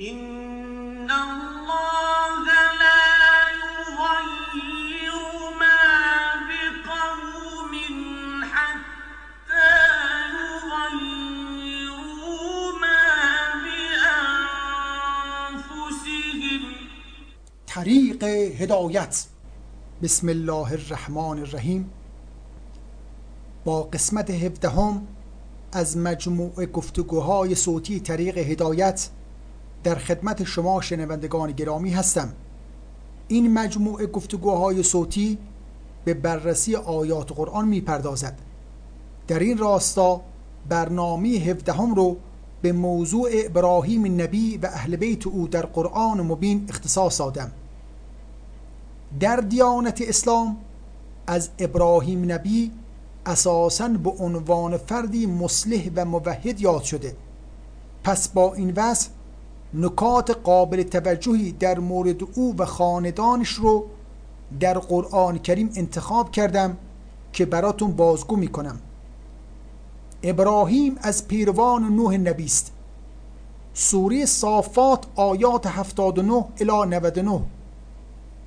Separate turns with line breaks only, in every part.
طریق هدایت. بسم الله الرحمن الرحیم. با قسمت هفدهم از مجموع گفتگوهای صوتی طریق هدایت در خدمت شما شنوندگان گرامی هستم. این مجموع گفتگوهای صوتی به بررسی آیات قرآن می‌پردازد. در این راستا برنامه هفدهم رو به موضوع ابراهیم نبی و اهل بیت او در قرآن مبین اختصاص دادم. در دیانت اسلام از ابراهیم نبی اساساً به عنوان فردی مصلح و موحد یاد شده. پس با این وصف نکات قابل توجهی در مورد او و خاندانش رو در قرآن کریم انتخاب کردم که براتون بازگو می‌کنم. ابراهیم از پیروان نوح نبی است. سوره صافات آیات 79 الی 99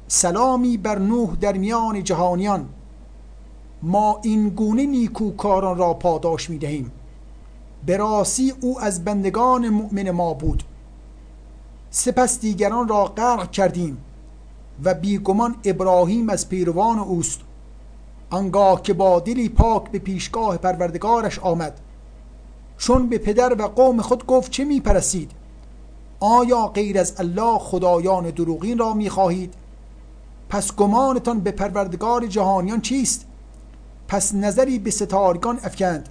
سلامی بر نوح در میان جهانیان. ما این گونه نیکوکاران را پاداش می دهیم به او از بندگان مؤمن ما بود. سپس دیگران را غرق کردیم و بیگمان ابراهیم از پیروان اوست. آنگاه که با دلی پاک به پیشگاه پروردگارش آمد. چون به پدر و قوم خود گفت چه می پرسید آیا غیر از الله خدایان دروغین را می خواهید پس گمانتان به پروردگار جهانیان چیست؟ پس نظری به ستارگان افکند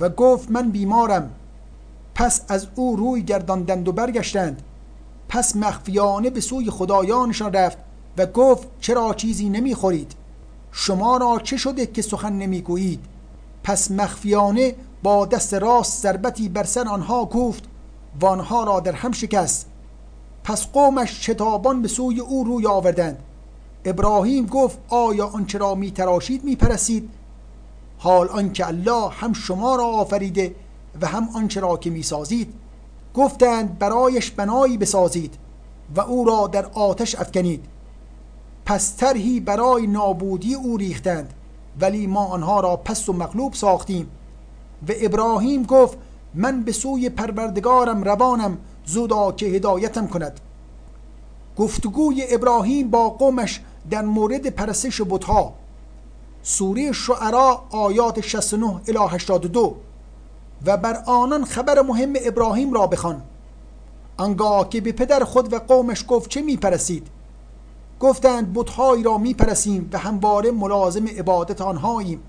و گفت من بیمارم. پس از او روی گرداندند و برگشتند. پس مخفیانه به سوی خدایانشان رفت و گفت چرا چیزی نمی‌خورید؟ شما را چه شده که سخن نمی‌گویید؟ پس مخفیانه با دست راست ضربتی بر سر آنها کوفت و آنها را در هم شکست. پس قومش شتابان به سوی او روی آوردند. ابراهیم گفت آیا آنچه را می تراشید می پرسید حال آنکه الله هم شما را آفریده و هم آنچه را که می سازید گفتند برایش بنایی بسازید و او را در آتش افکنید. پس ترهی برای نابودی او ریختند ولی ما آنها را پس و مغلوب ساختیم. و ابراهیم گفت من به سوی پروردگارم روانم زودا که هدایتم کند. گفتگوی ابراهیم با قومش در مورد پرستش بتها. سوره شعرا آیات 69 الی 82 و بر آنان خبر مهم ابراهیم را بخوان. آنگاه که به پدر خود و قومش گفت چه می‌پرسید؟ گفتند بتهایی را می‌پرسیم و همواره ملازم عبادت آنهاییم.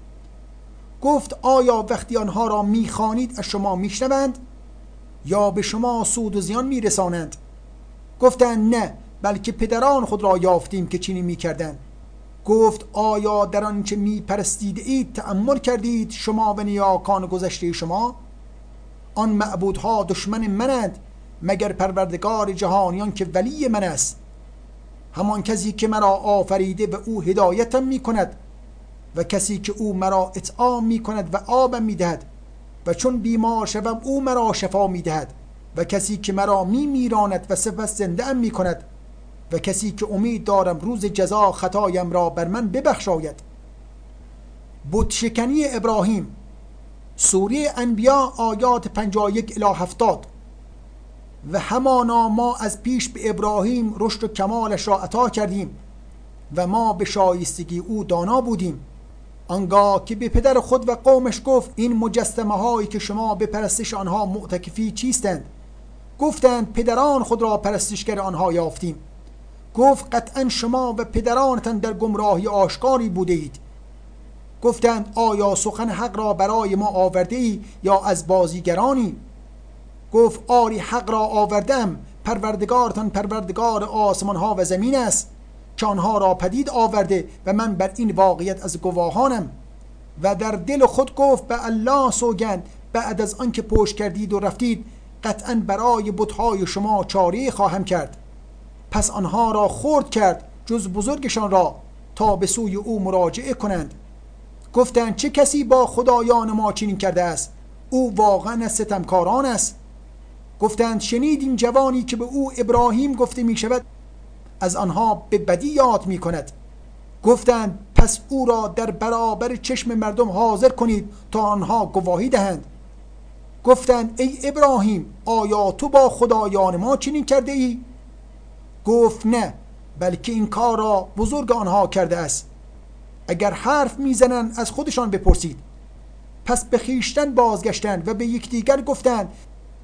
گفت آیا وقتی آنها را می‌خوانید از شما میشنوند؟ یا به شما سود و زیان میرسانند؟ گفتند نه بلکه پدران خود را یافتیم که چینی می‌کردند. گفت آیا در آنچه میپرستید اید تأمل کردید شما و نیاکان گذشته شما؟ آن معبودها دشمن منند مگر پروردگار جهانیان که ولی من است. همان کسی که مرا آفریده و او هدایتم می کند و کسی که او مرا اطعام می کند و آبم می دهد و چون بیمار شوم او مرا شفا می دهد و کسی که مرا می میراند و سپس زنده ام می کند و کسی که امید دارم روز جزا خطایم را بر من ببخشاید. بت شکنی ابراهیم سوره انبیا آیات 51 الی 70 و همانا ما از پیش به ابراهیم رشد و کمالش را عطا کردیم و ما به شایستگی او دانا بودیم. آنگاه که به پدر خود و قومش گفت این مجسمه هایی که شما به پرستش آنها معتکفی چیستند؟ گفتند پدران خود را پرستشگر آنها یافتیم. گفت قطعا شما و پدرانتان در گمراهی آشکاری بوده اید. گفتند آیا سخن حق را برای ما آورده ای یا از بازیگرانی؟ گفت آری حق را آوردم. پروردگارتان پروردگار آسمان ها و زمین است. که آنها را پدید آورده و من بر این واقعیت از گواهانم. و در دل خود گفت به الله سوگند. بعد از آنکه پشت کردید و رفتید قطعا برای بتهای شما چاره خواهم کرد. پس آنها را خورد کرد جز بزرگشان را تا به سوی او مراجعه کنند. گفتند چه کسی با خدایان ما چنین کرده است؟ او واقعا از ستمکاران است. گفتند شنیدیم جوانی که به او ابراهیم گفته می شود از آنها به بدی یاد می کند گفتند پس او را در برابر چشم مردم حاضر کنید تا آنها گواهی دهند. گفتند ای ابراهیم آیا تو با خدایان ما چنین کرده ای؟ گفت نه بلکه این کار را بزرگ آنها کرده است. اگر حرف می‌زنند از خودشان بپرسید. پس به خیشتن بازگشتند و به یکدیگر گفتند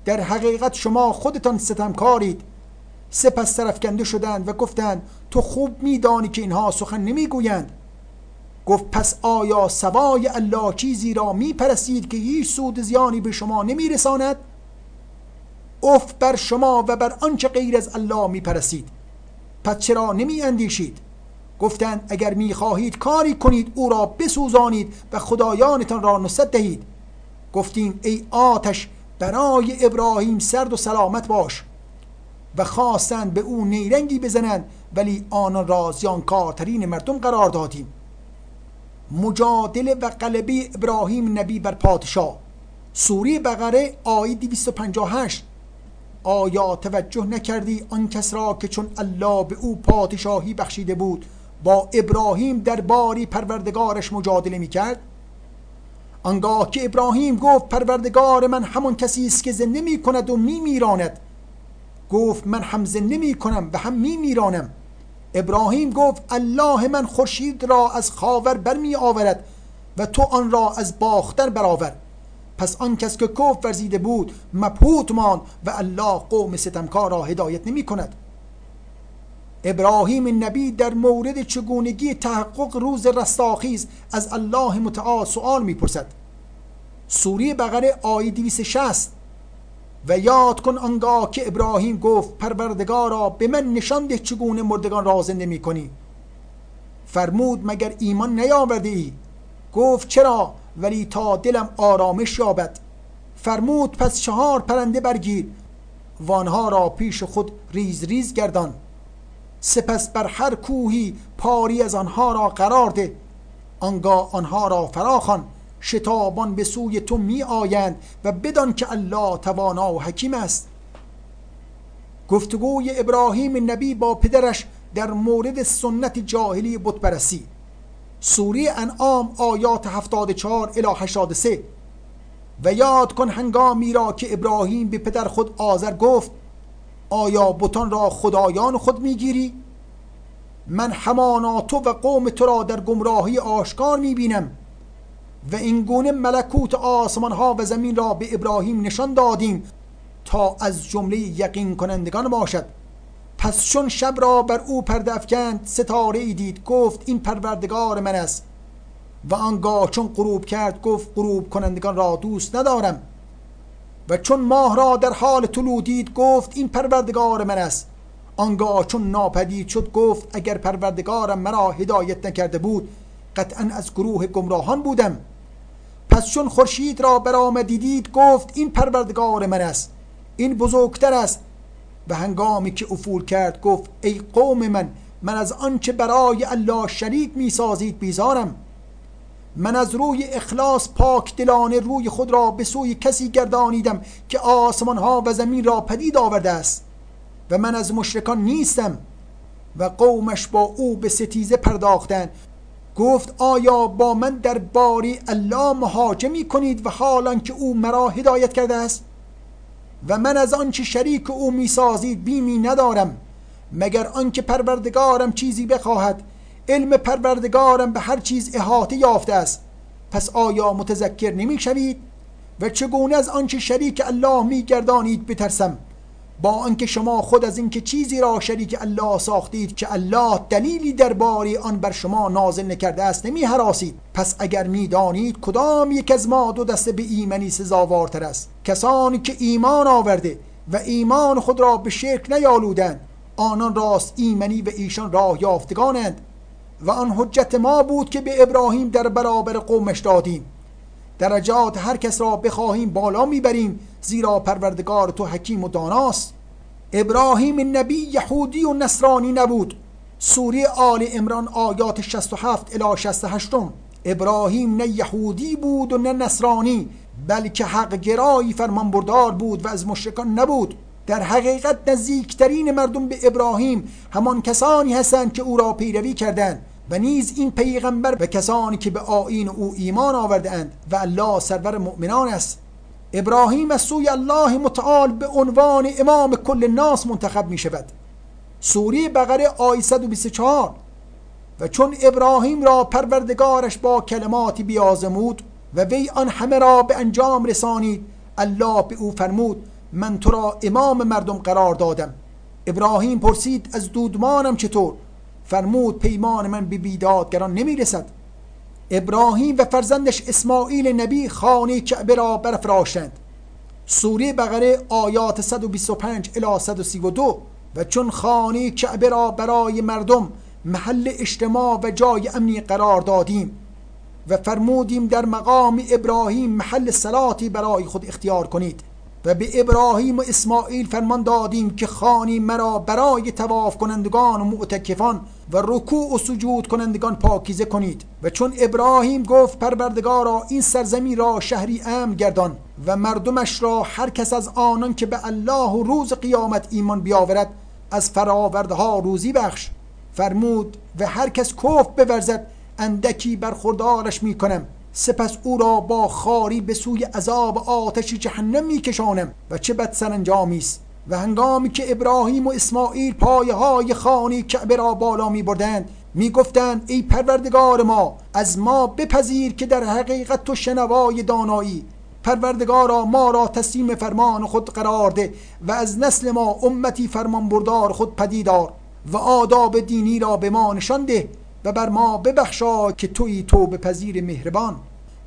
در حقیقت شما خودتان ستمکارید. سپس سرفکنده شدند و گفتند تو خوب میدانی که اینها سخن نمی‌گویند. گفت پس آیا سوای الله چیزی را میپرستید که هیچ سود زیانی به شما نمیرساند؟ اف بر شما و بر آنچه غیر از الله میپرستید پس چرا نمی اندیشید گفتند اگر می‌خواهید کاری کنید او را بسوزانید و خدایانتان را نصرت دهید. گفتیم ای آتش برای ابراهیم سرد و سلامت باش. و خواستند به او نیرنگی بزنند ولی آن را زیانکارترین مردم قرار دادیم. مجادله و قلبه ابراهیم نبی بر پادشاه. سوری بقره آیه 258 آیا توجه نکردی آن کس را که چون الله به او پادشاهی بخشیده بود با ابراهیم در باری پروردگارش مجادله می کرد آنگاه که ابراهیم گفت پروردگار من همون کسی است که زنده می کند و می میراند گفت من هم زنده می کنم و هم می میرانم ابراهیم گفت الله من خورشید را از خاور برمی آورد و تو آن را از باختر برآور. پس آن کس که کف ورزیده بود مبهوت ماند و الله قوم ستمکار را هدایت نمی کند ابراهیم نبی در مورد چگونگی تحقق روز رستاخیز از الله متعال سوال می‌پرسد. سوره بقره آیه 260 و یاد کن آنگاه که ابراهیم گفت پروردگارا به من نشان ده چگونه مردگان را زنده می کنی فرمود مگر ایمان نیاورده ای؟ گفت چرا؟ ولی تا دلم آرامش یابد. فرمود پس چهار پرنده برگیر. وانها را پیش خود ریز ریز گردان. سپس بر هر کوهی پاری از آنها را قرار ده. آنگاه آنها را فراخوان شتابان به سوی تو می آیند و بدان که الله توانا و حکیم است. گفتگوی ابراهیم نبی با پدرش در مورد سنت جاهلی بتپرستی سوره انعام آیات 74 الی 83 و یاد کن هنگامی را که ابراهیم به پدر خود آذر گفت آیا بتان را خدایان خود می‌گیری؟ من همانا تو و قوم تو را در گمراهی آشکار می‌بینم. و این گونه ملکوت آسمان ها و زمین را به ابراهیم نشان دادیم تا از جمله یقین کنندگان باشد. پس چون شب را بر او پرده افکند ستاره ای دید گفت این پروردگار من است. و آنگاه چون غروب کرد گفت غروب کنندگان را دوست ندارم. و چون ماه را در حال طلوع دید گفت این پروردگار من است. آنگاه چون ناپدید شد گفت اگر پروردگارم مرا هدایت نکرده بود قطعا از گروه گمراهان بودم. پس چون خورشید را برآمدی دید گفت این پروردگار من است. این بزرگتر است. و هنگامی که افول کرد گفت ای قوم من من از آنچه برای الله شریک می‌سازید بیزارم. من از روی اخلاص پاک دلانه روی خود را به سوی کسی گردانیدم که آسمان ها و زمین را پدید آورده است و من از مشرکان نیستم و قومش با او به ستیزه پرداختند. گفت آیا با من در باری الله مهاجه می کنید و حالان که او مرا هدایت کرده است؟ و من از آنچه شریک او می سازید بیمی ندارم مگر آنکه پروردگارم چیزی بخواهد؟ علم پروردگارم به هر چیز احاطه یافته است. پس آیا متذکر نمی شوید و چگونه از آنچه شریک الله می گردانید بترسم؟ با آنکه شما خود از اینکه چیزی را شریک الله ساختید که الله دلیلی درباره آن بر شما نازل نکرده است نمی حراسید پس اگر می‌دانید کدام یک از ما دو دسته به ایمنی سزاوارتر است؟ کسانی که ایمان آورده و ایمان خود را به شرک نیالودند آنان راست ایمنی و ایشان راه یافتگانند. و آن حجت ما بود که به ابراهیم در برابر قومش دادیم. درجات هر کس را بخواهیم بالا می‌بریم زیرا پروردگار تو حکیم و داناست. ابراهیم نبی یهودی و نصرانی نبود. سوره آل امران آیات 67 الی 68 ابراهیم نه یهودی بود و نه نصرانی بلکه حق گرایی فرمان بردار بود و از مشرکان نبود. در حقیقت نزدیکترین مردم به ابراهیم همان کسانی هستند که او را پیروی کردند. و نیز این پیغمبر و کسانی که به آیین او ایمان آورده اند و الله سرور مؤمنان است. ابراهیم از سوی الله متعال به عنوان امام کل ناس منتخب می شود. سوره بقره آیه 124 و چون ابراهیم را پروردگارش با کلماتی بیازمود و وی آن همه را به انجام رسانید الله به او فرمود من تو را امام مردم قرار دادم. ابراهیم پرسید از دودمانم چطور؟ فرمود پیمان من به بیدادگران نمی رسد ابراهیم و فرزندش اسماعیل نبی خانه کعبه را برافراشتند. سوره بقره آیات 125 الی 132 و چون خانه کعبه را برای مردم محل اجتماع و جای امنی قرار دادیم و فرمودیم در مقام ابراهیم محل صلاتی برای خود اختیار کنید. و به ابراهیم و اسماعیل فرمان دادیم که خانی مرا برای تواف کنندگان و معتکفان و رکوع و سجود کنندگان پاکیزه کنید. و چون ابراهیم گفت پروردگارا این سرزمین را شهری امن گردان و مردمش را هر کس از آنان که به الله و روز قیامت ایمان بیاورد از فراوردها روزی بخش. فرمود و هر کس کفر بورزد اندکی برخوردارش می‌کنم. سپس او را با خاری به سوی عذاب آتش جهنم میکشانم و چه بد سرانجامی است و هنگامی که ابراهیم و اسماعیل پایه خانه کعبه را بالا می بردند می گفتند ای پروردگار ما از ما بپذیر که در حقیقت تو شنوای دانایی. پروردگارا ما را تسلیم فرمان خود قرار ده و از نسل ما امتی فرمان بردار خود پدیدار و آداب دینی را به ما نشان ده و بر ما ببخشا که توی تو به پذیر مهربان.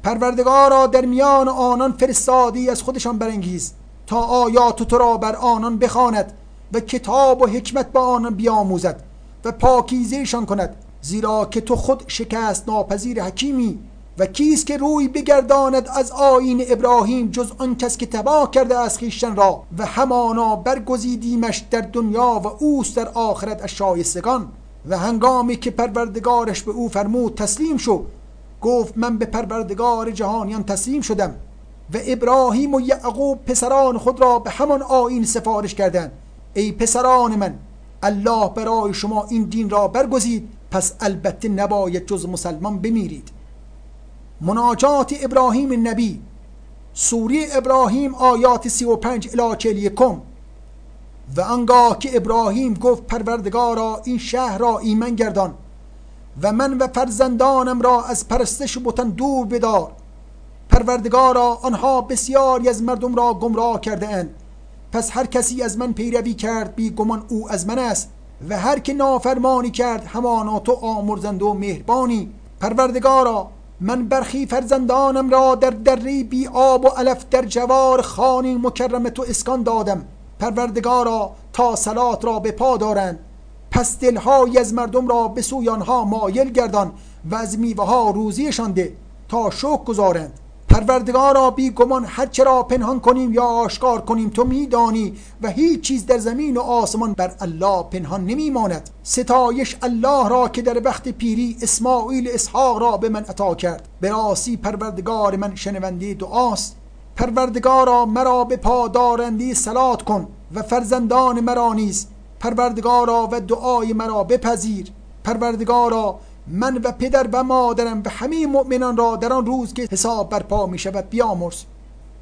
پروردگارا در میان آنان فرستادی از خودشان برانگیز تا آیات تو را بر آنان بخواند و کتاب و حکمت با آنان بیاموزد و پاکیزهشان کند زیرا که تو خود شکست ناپذیر حکیمی و کیست که روی بگرداند از آین ابراهیم جز آن کس که تباه کرده از خیشتن را و همانا برگزیدیمش در دنیا و اوست در آخرت از شایستگان و هنگامی که پروردگارش به او فرمود تسلیم شو گفت من به پروردگار جهانیان تسلیم شدم و ابراهیم و یعقوب پسران خود را به همان آین سفارش کردند. ای پسران من الله برای شما این دین را برگزید پس البته نباید جز مسلمان بمیرید. مناجات ابراهیم نبی سوره ابراهیم آیات 35 الی 41 و آنگاه که ابراهیم گفت پروردگارا این شهر را ایمن گردان. و من و فرزندانم را از پرستش بتان دور بدار. پروردگارا آنها بسیاری از مردم را گمراه کرده اند. پس هر کسی از من پیروی کرد بی گمان او از من است. و هر که نافرمانی کرد همانا تو آمرزند و مهربانی. پروردگارا من برخی فرزندانم را در دری بی آب و علف در جوار خانی مکرم تو اسکان دادم. پروردگارا تا سلات را به پا دارند. پس دلهایی از مردم را به سوی آنها مایل گردان و از میوه ها روزیشان ده تا شوک گذارند پروردگارا بی گمان هر چرا پنهان کنیم یا آشکار کنیم تو میدانی و هیچ چیز در زمین و آسمان بر الله پنهان نمی ماند ستایش الله را که در وقت پیری اسماعیل اسحاق را به من عطا کرد. به راستی پروردگار من شنونده دعاست. پروردگارا مرا به پادارندی سلات کن و فرزندان مرا نیز پروردگارا و دعای مرا بپذیر. پروردگارا من و پدر و مادرم و همه مؤمنان را در آن روز که حساب برپا می شود بیامرز.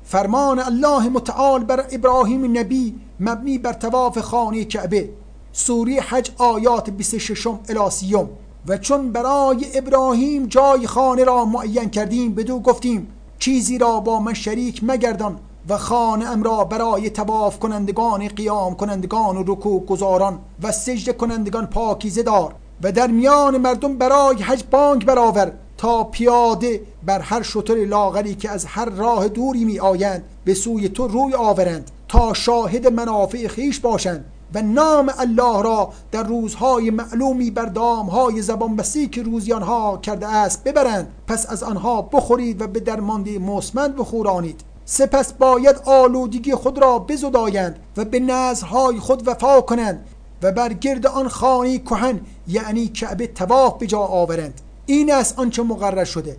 فرمان الله متعال بر ابراهیم نبی مبنی بر تواف خانه کعبه. سوره حج آیات 26 الی 30 و چون برای ابراهیم جای خانه را معین کردیم بدو گفتیم چیزی را با من شریک مگردان. و خانه ام را برای تواف کنندگان قیام کنندگان و رکوع گذاران و سجده کنندگان پاکیزه دار و در میان مردم برای حج بانک برآور تا پیاده بر هر شطر لاغری که از هر راه دوری می آیند به سوی تو روی آورند تا شاهد منافع خیش باشند و نام الله را در روزهای معلومی بر دامهای زبان بسی که روزیانها کرده است ببرند. پس از آنها بخورید و به درمانده مسمند بخورانید سپس باید آلودگی خود را بزدایند و به نظرهای خود وفا کنند و بر گرد آن خانه کهن یعنی کعبه تواف به جا آورند. این است آنچه مقرر شده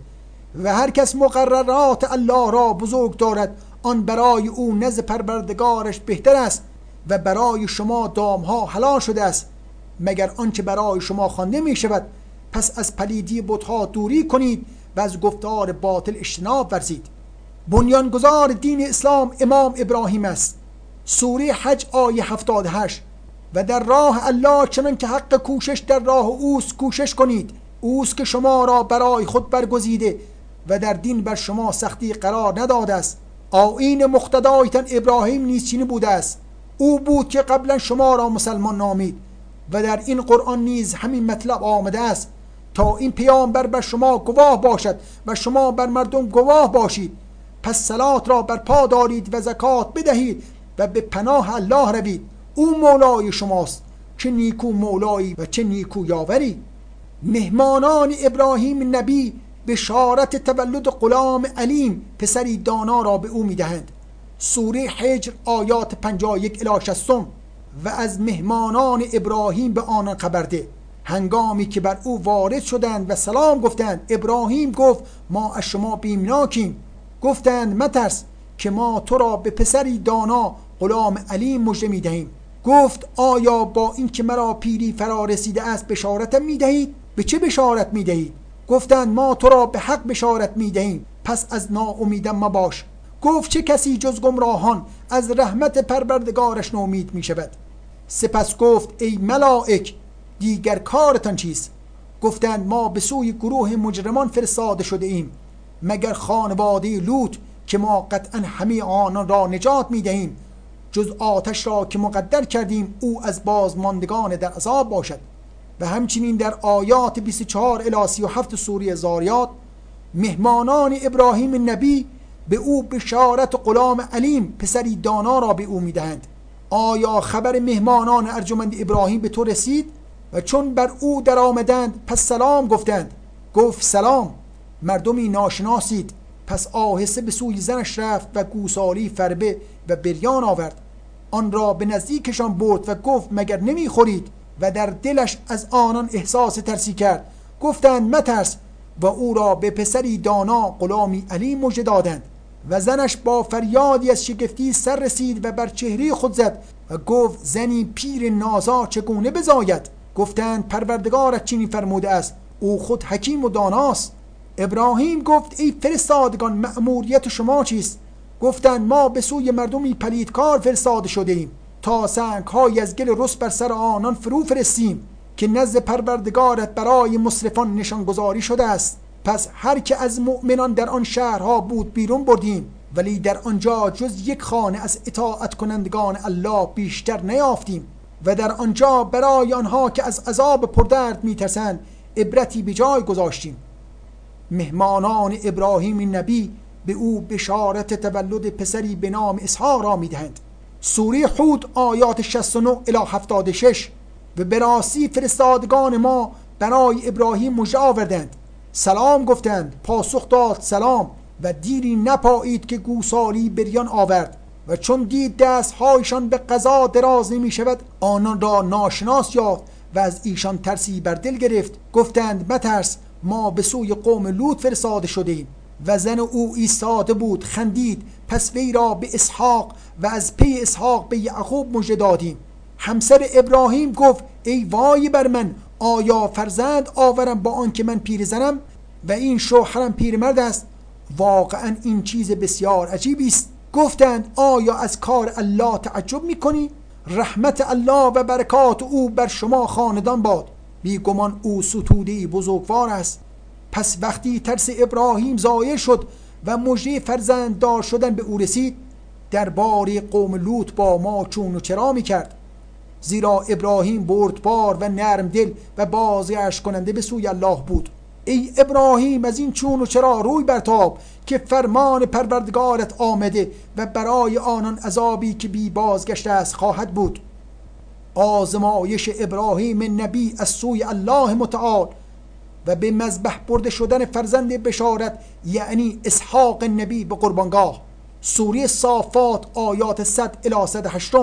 و هر کس مقررات الله را بزرگ دارد آن برای او نزد پروردگارش بهتر است و برای شما دامها حلال شده است. مگر آنچه برای شما خوانده می شود پس از پلیدی بتها دوری کنید و از گفتار باطل اجتناب ورزید. بنیانگذار دین اسلام امام ابراهیم است. سوره حج آیه 78 و در راه الله چنان که حق کوشش در راه اوست کوشش کنید. اوست که شما را برای خود برگزیده و در دین بر شما سختی قرار نداده است. آیین مقتدایتان ابراهیم نیز بوده است. او بود که قبلا شما را مسلمان نامید و در این قرآن نیز همین مطلب آمده است. تا این پیامبر بر شما گواه باشد و شما بر مردم گواه باشید. پس سلات را بر پا دارید و زکات بدهید و به پناه الله روید. او مولای شماست چه نیکو مولایی و چه نیکو یاوری. مهمانان ابراهیم نبی بشارت تولد غلام علیم پسری دانا را به او می‌دهند. سوره حجر آیات 51 الی 60 و از مهمانان ابراهیم به آنان خبر ده. هنگامی که بر او وارد شدند و سلام گفتند ابراهیم گفت ما از شما بیمناکیم. گفتند مترس که ما تو را به پسری دانا غلام علیم مژده می‌دهیم. گفت آیا با اینکه مرا پیری فرا رسیده است بشارتم می‌دهید؟ به چه بشارت می‌دهید؟ گفتند ما تو را به حق بشارت می‌دهیم. پس از ناامیدم مباش. گفت چه کسی جز گمراهان از رحمت پروردگارش نومید می شود سپس گفت ای ملائک دیگر کارتان چیست؟ گفتند ما به سوی گروه مجرمان فرستاده شده ایم. مگر خانواده لوط که ما قطعا همه آنان را نجات می دهیم جز آتش را که مقدر کردیم او از بازماندگان در عذاب باشد. و همچنین در آیات 24 الی 37 سوره زاریات مهمانان ابراهیم نبی به او بشارت غلام علیم پسری دانا را به او می‌دهند. آیا خبر مهمانان ارجمند ابراهیم به تو رسید؟ و چون بر او در آمدند پس سلام گفتند. گفت سلام. مردمی ناشناسید. پس آهسته به سوی زنش رفت و گوسالی فربه و بریان آورد. آن را به نزدیکشان برد و گفت مگر نمی‌خورید؟ و در دلش از آنان احساس ترسی کرد. گفتند مترس. و او را به پسری دانا غلامی علی مژده دادند. و زنش با فریادی از شگفتی سر رسید و بر چهره خود زد و گفت زنی پیر نازا چگونه بزاید؟ گفتند پروردگارت چنین فرموده است. او خود حکیم و داناست. ابراهیم گفت ای فرستادگان مأموریت شما چیست؟ گفتند ما به سوی مردمی پلیدکار فرستاده شده ایم تا سنگ های از گل رس بر سر آنان فرو فرستیم که نزد پروردگارت برای مصرفان نشانگذاری شده است. پس هر که از مؤمنان در آن شهرها بود بیرون بردیم ولی در آنجا جز یک خانه از اطاعت کنندگان الله بیشتر نیافتیم. و در آنجا برای آنها که از عذاب پردرد میترسند عبرتی به جای گذاشتیم. مهمانان ابراهیم نبی به او بشارت تولد پسری به نام اسحاق را می‌دهند. سوره حود آیات 69 الی 76 و براسی فرستادگان ما برای ابراهیم مژده آوردند. سلام گفتند پاسخ داد سلام و دیری نپایید که گوسالی بریان آورد و چون دید دستهایشان به قضا دراز نمی شود آنان را ناشناس یافت و از ایشان ترسی بر دل گرفت. گفتند مترس ما به سوی قوم لوط فرستاده شدیم و زن او ایستاده بود خندید پس وی را به اسحاق و از پی اسحاق به یعقوب مژده دادیم. همسر ابراهیم گفت ای وای بر من آیا فرزند آورم با آنکه من پیرزنم و این شوهرم پیرمرد است. واقعا این چیز بسیار عجیبی است. گفتند آیا از کار الله تعجب می‌کنی؟ رحمت الله و برکات او بر شما خاندان باد. بیگمان او ستوده بزرگوار است. پس وقتی ترس ابراهیم زایل شد و مژده فرزند دار شدن به او رسید درباره قوم لوط با ما چون و چرا می کرد زیرا ابراهیم بردبار و نرم دل و بازگشت کننده به سوی الله بود. ای ابراهیم از این چون و چرا روی برتاب که فرمان پروردگارت آمده و برای آنان عذابی که بی بازگشته است خواهد بود؟ آزمایش ابراهیم نبی از سوی الله متعال و به مذبح برده شدن فرزند بشارت یعنی اسحاق نبی به قربانگاه. سوره صافات آیات 100 الی 108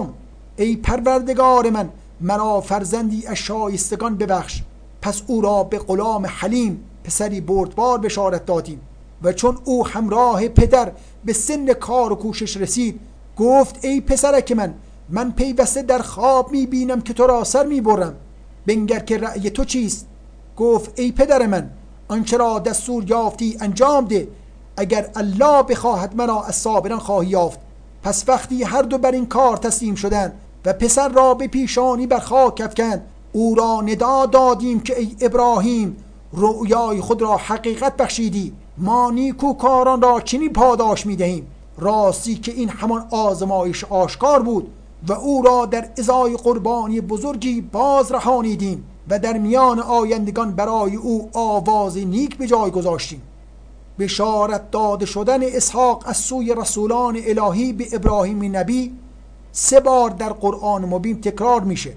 ای پروردگار من مرا فرزندی از شایستگان ببخش. پس او را به غلام حلیم پسری بردبار بشارت دادیم. و چون او همراه پدر به سن کار و کوشش رسید گفت ای پسرک من من پیوسته در خواب می بینم که تو را سر می برم بنگر که رأی تو چیست؟ گفت ای پدر من آنچه را دستور یافتی انجام ده. اگر الله بخواهد مرا از صابران خواهی یافت پس وقتی هر دو بر این کار تسلیم شدند و پسر را به پیشانی بر خاک افکند او را ندا دادیم که ای ابراهیم رؤیای خود را حقیقت بخشیدی. ما نیکوکاران را چنین پاداش می‌دهیم. راستی که این همان آزمایش آشکار بود. و او را در ازای قربانی بزرگی باز رهانیدیم و در میان آیندگان برای او آواز نیک به جای گذاشتیم. بشارت داده شدن اسحاق از سوی رسولان الهی به ابراهیم نبی سه بار در قرآن مبین تکرار میشه.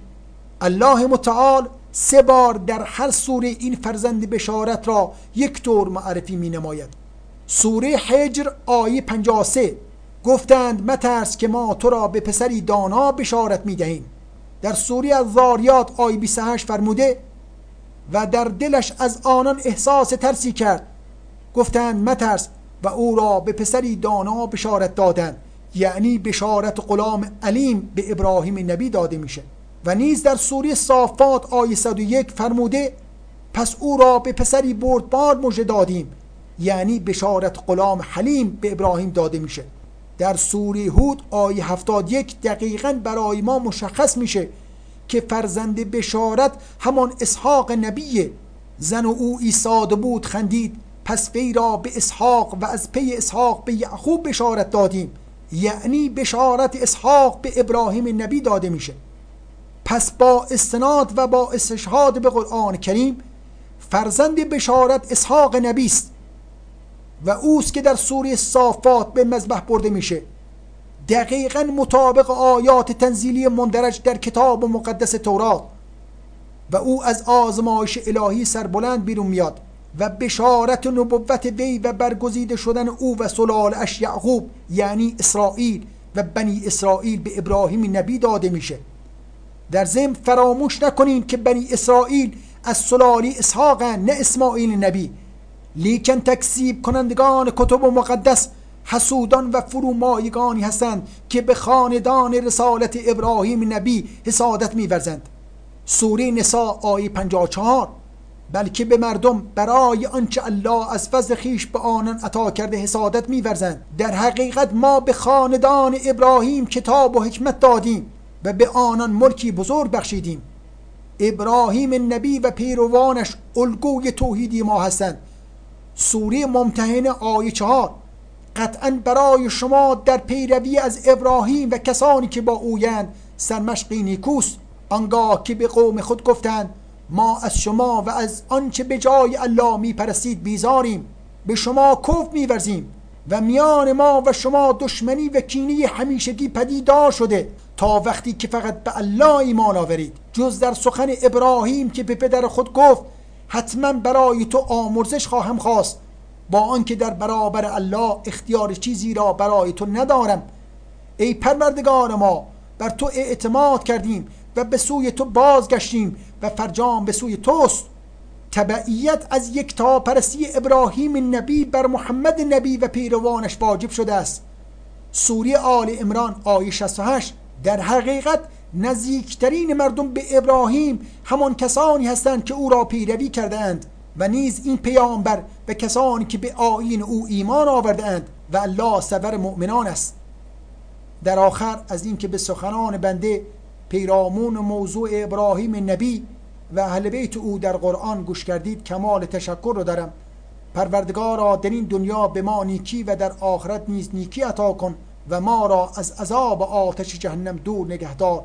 الله متعال سه بار در هر سوره این فرزند بشارت را یک طور معرفی می نماید سوره حجر آیه 53 گفتند مترس که ما تو را به پسری دانا بشارت می دهیم در سوره از زاریات آیه 28 فرموده و در دلش از آنان احساس ترسی کرد. گفتند مترس و او را به پسری دانا بشارت دادند. یعنی بشارت غلام علیم به ابراهیم نبی داده میشه. و نیز در سوره صافات آیه 101 فرموده پس او را به پسری بردبار مژده دادیم. یعنی بشارت غلام حلیم به ابراهیم داده میشه. در سوره هود آیه 71 دقیقا برای ما مشخص میشه که فرزند بشارت همان اسحاق نبیه. زن او ایستاده بود خندید پس وی را به اسحاق و از پی اسحاق به یعقوب بشارت دادیم. یعنی بشارت اسحاق به ابراهیم نبی داده میشه. پس با استناد و با استشهاد به قرآن کریم فرزند بشارت اسحاق نبی است. و اوست که در سوره صافات به مذبح برده میشه. دقیقا مطابق آیات تنزیلی مندرج در کتاب مقدس تورات. و او از آزمایش الهی سربلند بیرون میاد و بشارت نبوت وی و برگزیده شدن او و سلالش یعقوب یعنی اسرائیل و بنی اسرائیل به ابراهیم نبی داده میشه. در ضمن فراموش نکنین که بنی اسرائیل از سلالی اسحاقن نه اسماعیل نبی. لیکن تکسیب کنندگان کتب و مقدس حسودان و فرومایگانی هستند که به خاندان رسالت ابراهیم نبی حسادت میورزند. سوره نساء آیه 54 بلکه به مردم برای آنچه الله از فضل خیش به آنان عطا کرده حسادت میورزند. در حقیقت ما به خاندان ابراهیم کتاب و حکمت دادیم و به آنان ملکی بزرگ بخشیدیم. ابراهیم نبی و پیروانش الگوی توحیدی ما هستند. سوره ممتحنه آیه چهار. قطعا برای شما در پیروی از ابراهیم و کسانی که با اویند سرمشقی نیکوست آنگاه که به قوم خود گفتند ما از شما و از آنچه به جای الله میپرستید بیزاریم به شما کف میورزیم و میان ما و شما دشمنی و کینی همیشگی پدیدار شده تا وقتی که فقط به الله ایمان آورید. جز در سخن ابراهیم که به پدر خود گفت حتما برای تو آمرزش خواهم خواست. با آنکه در برابر الله اختیار چیزی را برای تو ندارم. ای پروردگار ما بر تو اعتماد کردیم و به سوی تو بازگشتیم و فرجام به سوی توست. تبعیت از یک تا پرستی ابراهیم نبی بر محمد نبی و پیروانش واجب شده است. سوره آل امران آیه 68 در حقیقت نزدیکترین مردم به ابراهیم همان کسانی هستند که او را پیروی کرده اند و نیز این پیامبر و کسانی که به آیین او ایمان آورده اند و الله سبر مؤمنان است. در آخر از اینکه به سخنان بنده پیرامون موضوع ابراهیم نبی و اهل بیت او در قرآن گوش کردید کمال تشکر رو دارم. پروردگارا در این دنیا به ما نیکی و در آخرت نیز نیکی عطا کن و ما را از عذاب آتش جهنم دور نگهدار.